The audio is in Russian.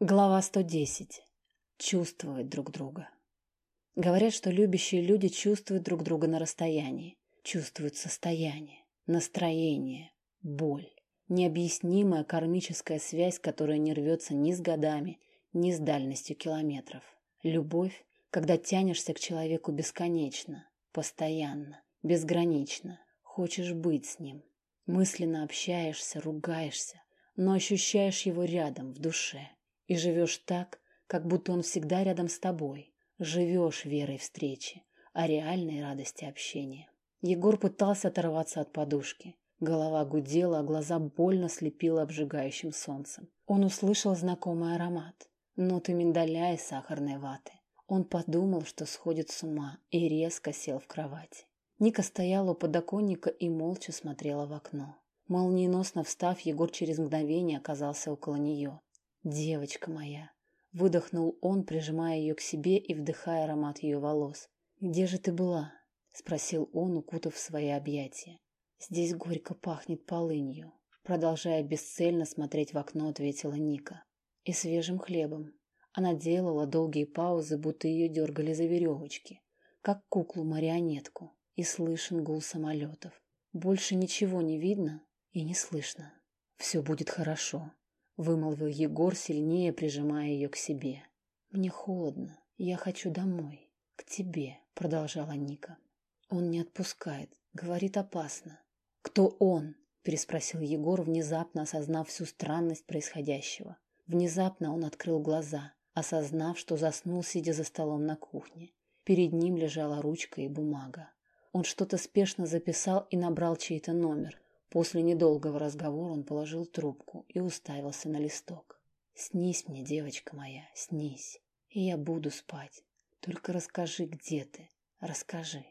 Глава 110. Чувствовать друг друга. Говорят, что любящие люди чувствуют друг друга на расстоянии, чувствуют состояние, настроение, боль. Необъяснимая кармическая связь, которая не рвется ни с годами, ни с дальностью километров. Любовь, когда тянешься к человеку бесконечно, постоянно, безгранично, хочешь быть с ним. Мысленно общаешься, ругаешься, но ощущаешь его рядом, в душе. И живешь так, как будто он всегда рядом с тобой. Живешь верой встречи, а реальной радости общения. Егор пытался оторваться от подушки. Голова гудела, а глаза больно слепило обжигающим солнцем. Он услышал знакомый аромат. Ноты миндаля и сахарной ваты. Он подумал, что сходит с ума, и резко сел в кровати. Ника стояла у подоконника и молча смотрела в окно. Молниеносно встав, Егор через мгновение оказался около нее. «Девочка моя!» Выдохнул он, прижимая ее к себе и вдыхая аромат ее волос. «Где же ты была?» Спросил он, укутав в свои объятия. «Здесь горько пахнет полынью». Продолжая бесцельно смотреть в окно, ответила Ника. «И свежим хлебом». Она делала долгие паузы, будто ее дергали за веревочки, как куклу-марионетку, и слышен гул самолетов. Больше ничего не видно и не слышно. «Все будет хорошо», вымолвил Егор, сильнее прижимая ее к себе. Мне холодно. Я хочу домой. К тебе, продолжала Ника. Он не отпускает, говорит опасно. Кто он? переспросил Егор, внезапно осознав всю странность происходящего. Внезапно он открыл глаза, осознав, что заснул, сидя за столом на кухне. Перед ним лежала ручка и бумага. Он что-то спешно записал и набрал чей-то номер, После недолгого разговора он положил трубку и уставился на листок. «Снись мне, девочка моя, снись, и я буду спать. Только расскажи, где ты, расскажи».